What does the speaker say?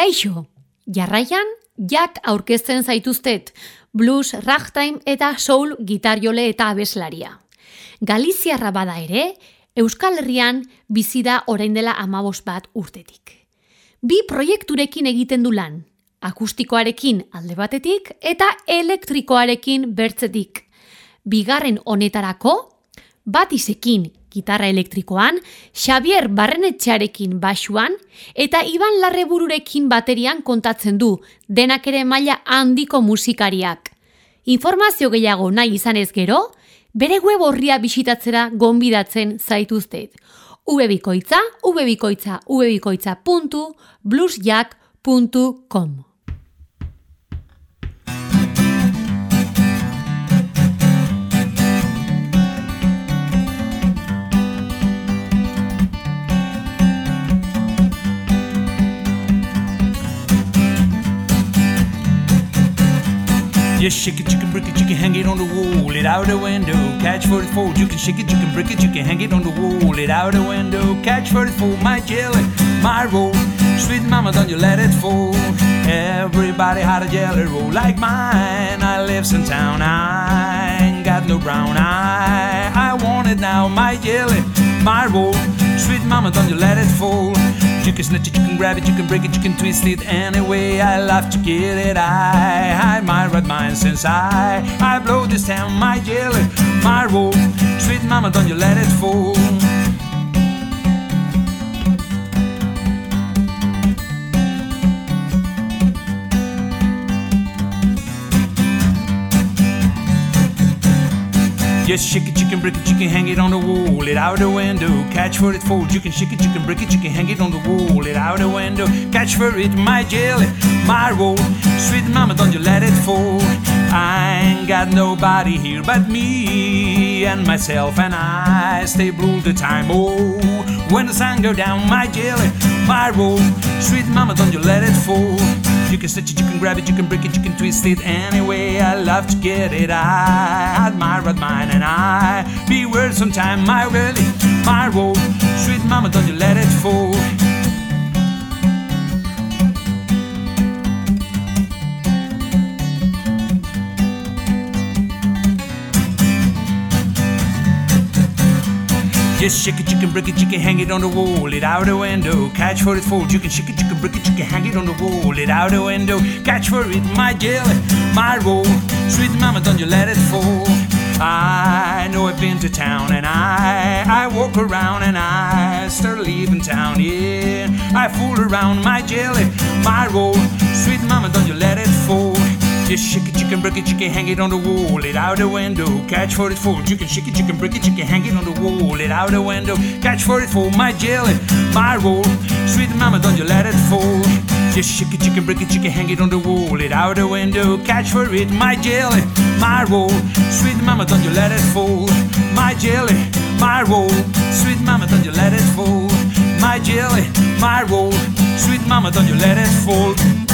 Kaixo, jarraian, jak aurkezten zaituztet, blues, ragtime eta soul gitarjole eta abeslaria. Galiziarra bada ere, Euskal Herrian bizi da orain dela amabos bat urtetik. Bi proiekturekin egiten du lan, akustikoarekin alde batetik eta elektrikoarekin bertzetik. Bigarren honetarako, bat izekin gitarra elektrikoan, Xavier Barrenetxearekin basuan eta Iban Larrebururekin baterian kontatzen du, denak ere maila handiko musikariak. Informazio gehiago nahi izanez gero, bere web horria bisitatzera gonbidatzen zaituztet. ubebikoitza, ubebikoitza, ubebikoitza.bluesjack.com Just shake it, you can break it, you can hang it on the wall, it out the window, catch for it fold. You can shake it, you can break it, you can hang it on the wall, it out the window, catch for it fold. My jelly, my roll, sweet mama, don't you let it fall. Everybody had a jelly roll like mine. I live in town, I ain't got no brown eye. I want it now, my jelly, my roll, sweet mama, don't you let it fall. You can snatch it, you can grab it, you can break it, you can twist it anyway. I love to get it. I hide my red mind since I I blow this town, my jelly, my roll. Sweet mama, don't you let it fall. Just shake it, you can break it, you can hang it on the wall, it out the window, catch for it fold. You can shake it, you can break it, you can hang it on the wall, it out the window, catch for it, my jelly, my roll. Sweet mama, don't you let it fall. I ain't got nobody here but me and myself, and I stay blue the time. Oh, when the sun go down, my jelly, my roll. Sweet mama, don't you let it fall. You can stitch it, you can grab it, you can break it, you can twist it anyway. I love to get it. I admire beware sometime my really my roll. Sweet mama, don't you let it fall. Just shake it, can break it, can hang it on the wall, it out the window, catch for it fold. You can shake it, can break it, can hang it on the wall, it out the window, catch for it, my jelly, my roll. Sweet mama, don't you let it fall. I know I've been to town and I I walk around and I start leaving town. Yeah, I fool around my jelly, my roll. Sweet mama, don't you let it fall. Just shake it, you can break it, you can hang it on the wall, it out the window, catch for it fold. You can shake it, you can break it, you can hang it on the wall, it out the window, catch for it fold. My jelly, my roll. Sweet mama, don't you let it fall. Just shake it, can break it, can hang it on the wall, it out the window, catch for it. My jelly, my roll. Sweet mama, don't you let it fall. My jelly, my roll. Sweet mama, don't you let it fall. My jelly, my roll. Sweet mama, don't you let it fall.